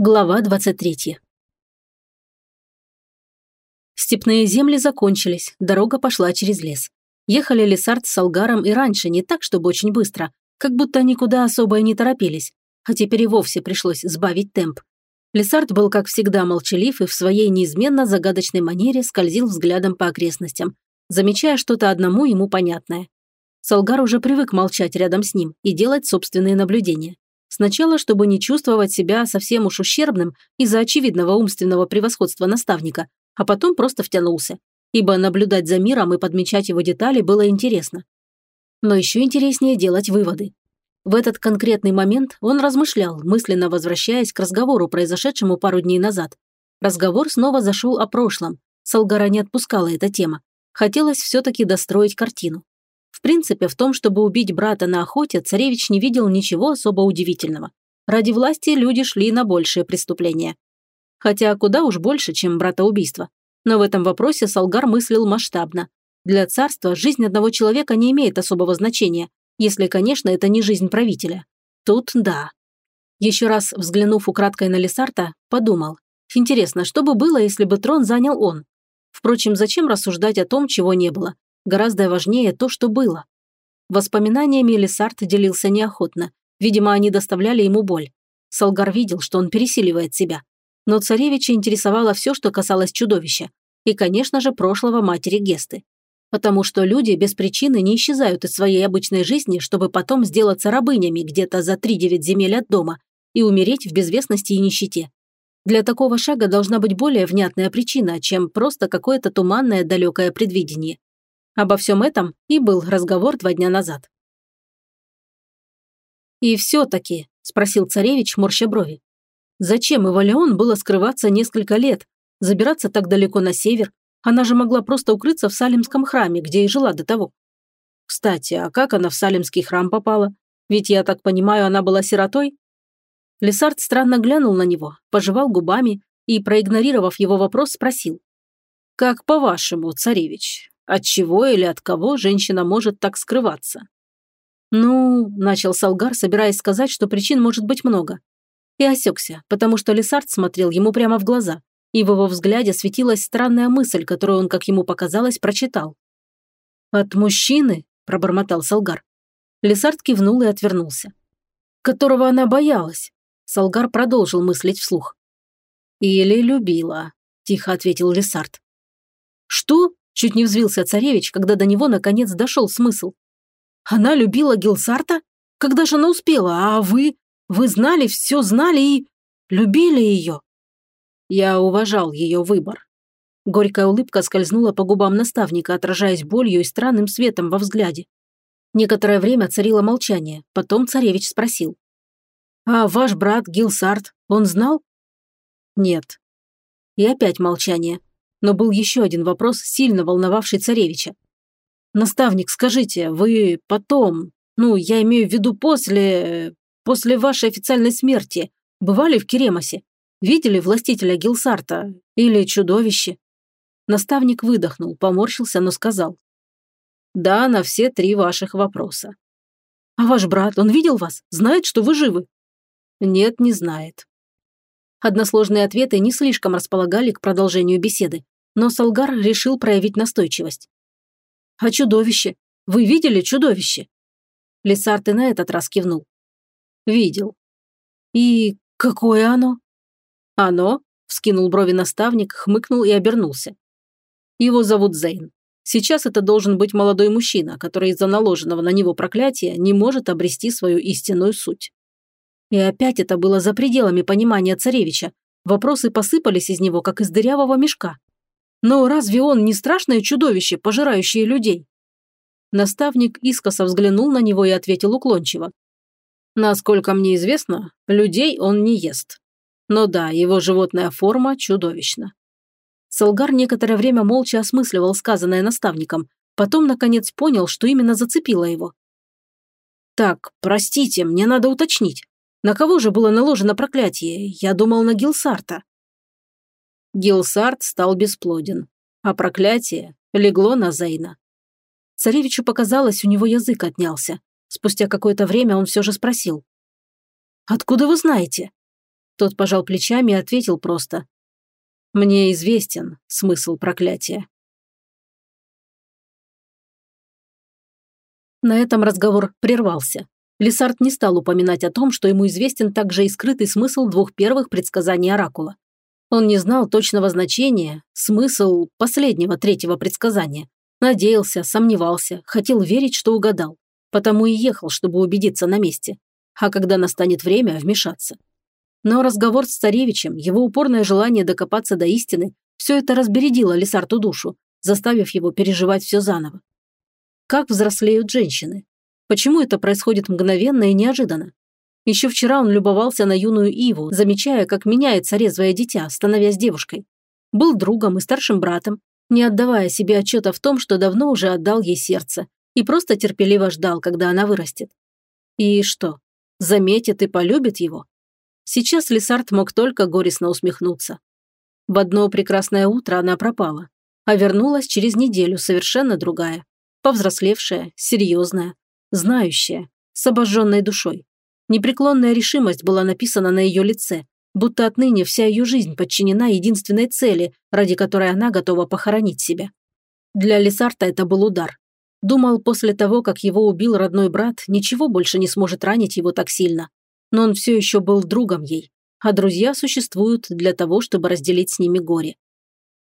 Глава 23. Степные земли закончились, дорога пошла через лес. Ехали Лесард с Салгаром и раньше, не так, чтобы очень быстро, как будто никуда особо и не торопились, а теперь и вовсе пришлось сбавить темп. Лесард был, как всегда, молчалив и в своей неизменно загадочной манере скользил взглядом по окрестностям, замечая что-то одному ему понятное. Салгар уже привык молчать рядом с ним и делать собственные наблюдения. Сначала, чтобы не чувствовать себя совсем уж ущербным из-за очевидного умственного превосходства наставника, а потом просто втянулся, ибо наблюдать за миром и подмечать его детали было интересно. Но еще интереснее делать выводы. В этот конкретный момент он размышлял, мысленно возвращаясь к разговору, произошедшему пару дней назад. Разговор снова зашел о прошлом. Салгара не отпускала эта тема. Хотелось все-таки достроить картину. В принципе, в том, чтобы убить брата на охоте, царевич не видел ничего особо удивительного. Ради власти люди шли на большие преступления. Хотя куда уж больше, чем братоубийство. Но в этом вопросе Салгар мыслил масштабно. Для царства жизнь одного человека не имеет особого значения, если, конечно, это не жизнь правителя. Тут да. Еще раз взглянув украдкой на Лесарта, подумал. Интересно, что бы было, если бы трон занял он? Впрочем, зачем рассуждать о том, чего не было? Гораздо важнее то, что было. Воспоминаниями Лесард делился неохотно. Видимо, они доставляли ему боль. Салгар видел, что он пересиливает себя. Но царевича интересовало все, что касалось чудовища. И, конечно же, прошлого матери Гесты. Потому что люди без причины не исчезают из своей обычной жизни, чтобы потом сделаться рабынями где-то за три-девять земель от дома и умереть в безвестности и нищете. Для такого шага должна быть более внятная причина, чем просто какое-то туманное далекое предвидение. Обо всем этом и был разговор два дня назад. «И все-таки», – спросил царевич, морща брови, – «зачем Ивалион было скрываться несколько лет, забираться так далеко на север? Она же могла просто укрыться в Салимском храме, где и жила до того. Кстати, а как она в Салимский храм попала? Ведь, я так понимаю, она была сиротой?» Лесард странно глянул на него, пожевал губами и, проигнорировав его вопрос, спросил. «Как по-вашему, царевич, от чего или от кого женщина может так скрываться? Ну, начал Салгар, собираясь сказать, что причин может быть много. И осекся, потому что Лесард смотрел ему прямо в глаза, и в его взгляде светилась странная мысль, которую он, как ему показалось, прочитал. «От мужчины?» – пробормотал Салгар. Лесард кивнул и отвернулся. «Которого она боялась?» Салгар продолжил мыслить вслух. «Или любила», – тихо ответил Лесард. «Что?» Чуть не взвился царевич, когда до него наконец дошел смысл. Она любила Гилсарта? Когда же она успела? А вы? Вы знали, все знали и... любили ее? Я уважал ее выбор. Горькая улыбка скользнула по губам наставника, отражаясь болью и странным светом во взгляде. Некоторое время царило молчание, потом царевич спросил. «А ваш брат Гилсарт, он знал?» «Нет». И опять молчание. Но был еще один вопрос, сильно волновавший царевича. «Наставник, скажите, вы потом, ну, я имею в виду после... после вашей официальной смерти, бывали в Керемосе? Видели властителя Гилсарта? Или чудовище?» Наставник выдохнул, поморщился, но сказал. «Да, на все три ваших вопроса». «А ваш брат, он видел вас? Знает, что вы живы?» «Нет, не знает. Односложные ответы не слишком располагали к продолжению беседы, но Салгар решил проявить настойчивость. «А чудовище? Вы видели чудовище?» Лесард и на этот раз кивнул. «Видел». «И какое оно?» «Оно?» – вскинул брови наставник, хмыкнул и обернулся. «Его зовут Зейн. Сейчас это должен быть молодой мужчина, который из-за наложенного на него проклятия не может обрести свою истинную суть. И опять это было за пределами понимания царевича. Вопросы посыпались из него, как из дырявого мешка. Но разве он не страшное чудовище, пожирающее людей? Наставник искоса взглянул на него и ответил уклончиво. Насколько мне известно, людей он не ест. Но да, его животная форма чудовищна. Солгар некоторое время молча осмысливал сказанное наставником, потом, наконец, понял, что именно зацепило его. «Так, простите, мне надо уточнить. На кого же было наложено проклятие? Я думал, на Гилсарта». Гилсарт стал бесплоден, а проклятие легло на Зейна. Царевичу показалось, у него язык отнялся. Спустя какое-то время он все же спросил. «Откуда вы знаете?» Тот пожал плечами и ответил просто. «Мне известен смысл проклятия». На этом разговор прервался. Лисард не стал упоминать о том, что ему известен также и скрытый смысл двух первых предсказаний Оракула. Он не знал точного значения, смысл последнего третьего предсказания. Надеялся, сомневался, хотел верить, что угадал. Потому и ехал, чтобы убедиться на месте. А когда настанет время, вмешаться. Но разговор с царевичем, его упорное желание докопаться до истины, все это разбередило Лисарту душу, заставив его переживать все заново. Как взрослеют женщины? Почему это происходит мгновенно и неожиданно? Еще вчера он любовался на юную Иву, замечая, как меняется резвое дитя, становясь девушкой. Был другом и старшим братом, не отдавая себе отчета в том, что давно уже отдал ей сердце, и просто терпеливо ждал, когда она вырастет. И что, заметит и полюбит его? Сейчас Лесард мог только горестно усмехнуться. В одно прекрасное утро она пропала, а вернулась через неделю совершенно другая, повзрослевшая, серьезная, знающая, с обожженной душой. Непреклонная решимость была написана на ее лице, будто отныне вся ее жизнь подчинена единственной цели, ради которой она готова похоронить себя. Для Лисарта это был удар. Думал, после того, как его убил родной брат, ничего больше не сможет ранить его так сильно. Но он все еще был другом ей, а друзья существуют для того, чтобы разделить с ними горе.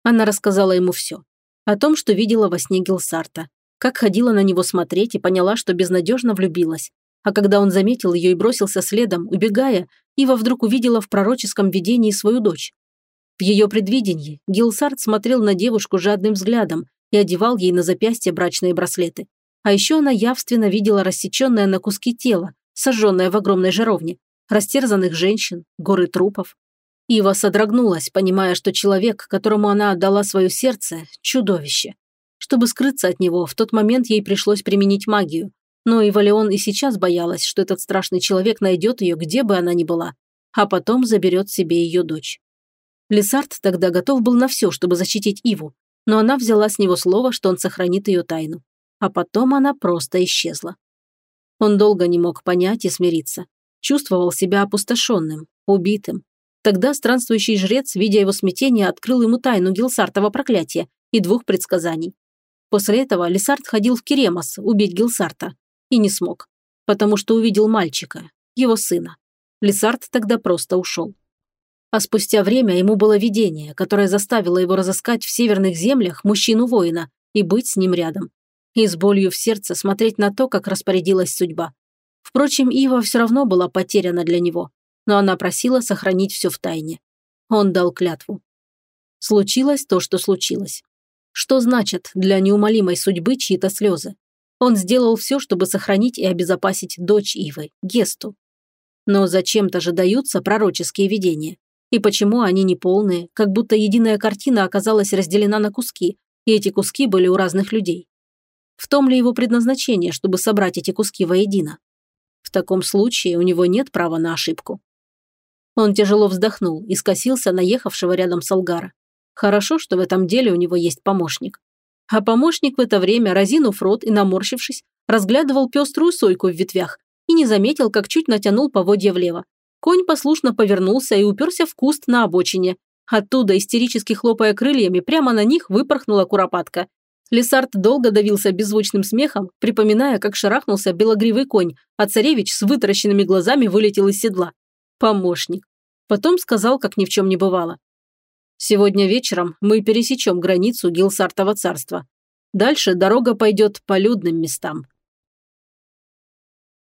Она рассказала ему все. О том, что видела во сне Гилсарта, как ходила на него смотреть и поняла, что безнадежно влюбилась. А когда он заметил ее и бросился следом, убегая, Ива вдруг увидела в пророческом видении свою дочь. В ее предвидении Гилсарт смотрел на девушку жадным взглядом и одевал ей на запястье брачные браслеты. А еще она явственно видела рассеченное на куски тело, сожженное в огромной жаровне, растерзанных женщин, горы трупов. Ива содрогнулась, понимая, что человек, которому она отдала свое сердце – чудовище. Чтобы скрыться от него, в тот момент ей пришлось применить магию. Но и Валеон и сейчас боялась, что этот страшный человек найдет ее, где бы она ни была, а потом заберет себе ее дочь. Лесард тогда готов был на все, чтобы защитить Иву, но она взяла с него слово, что он сохранит ее тайну. А потом она просто исчезла. Он долго не мог понять и смириться. Чувствовал себя опустошенным, убитым. Тогда странствующий жрец, видя его смятение, открыл ему тайну Гилсартова проклятия и двух предсказаний. После этого Лисард ходил в Керемос убить Гилсарта. И не смог. Потому что увидел мальчика, его сына. Лисард тогда просто ушел. А спустя время ему было видение, которое заставило его разыскать в северных землях мужчину-воина и быть с ним рядом. И с болью в сердце смотреть на то, как распорядилась судьба. Впрочем, Ива все равно была потеряна для него, но она просила сохранить все в тайне. Он дал клятву. Случилось то, что случилось. Что значит для неумолимой судьбы чьи-то слезы? Он сделал все, чтобы сохранить и обезопасить дочь Ивы, Гесту. Но зачем-то же даются пророческие видения. И почему они не полные, как будто единая картина оказалась разделена на куски, и эти куски были у разных людей? В том ли его предназначение, чтобы собрать эти куски воедино? В таком случае у него нет права на ошибку. Он тяжело вздохнул и скосился на ехавшего рядом Салгара. Хорошо, что в этом деле у него есть помощник. А помощник в это время, разинув рот и наморщившись, разглядывал пеструю сойку в ветвях и не заметил, как чуть натянул поводья влево. Конь послушно повернулся и уперся в куст на обочине. Оттуда, истерически хлопая крыльями, прямо на них выпорхнула куропатка. Лесард долго давился беззвучным смехом, припоминая, как шарахнулся белогривый конь, а царевич с вытаращенными глазами вылетел из седла. Помощник. Потом сказал, как ни в чем не бывало. Сегодня вечером мы пересечем границу Гилсартова царства. Дальше дорога пойдет по людным местам.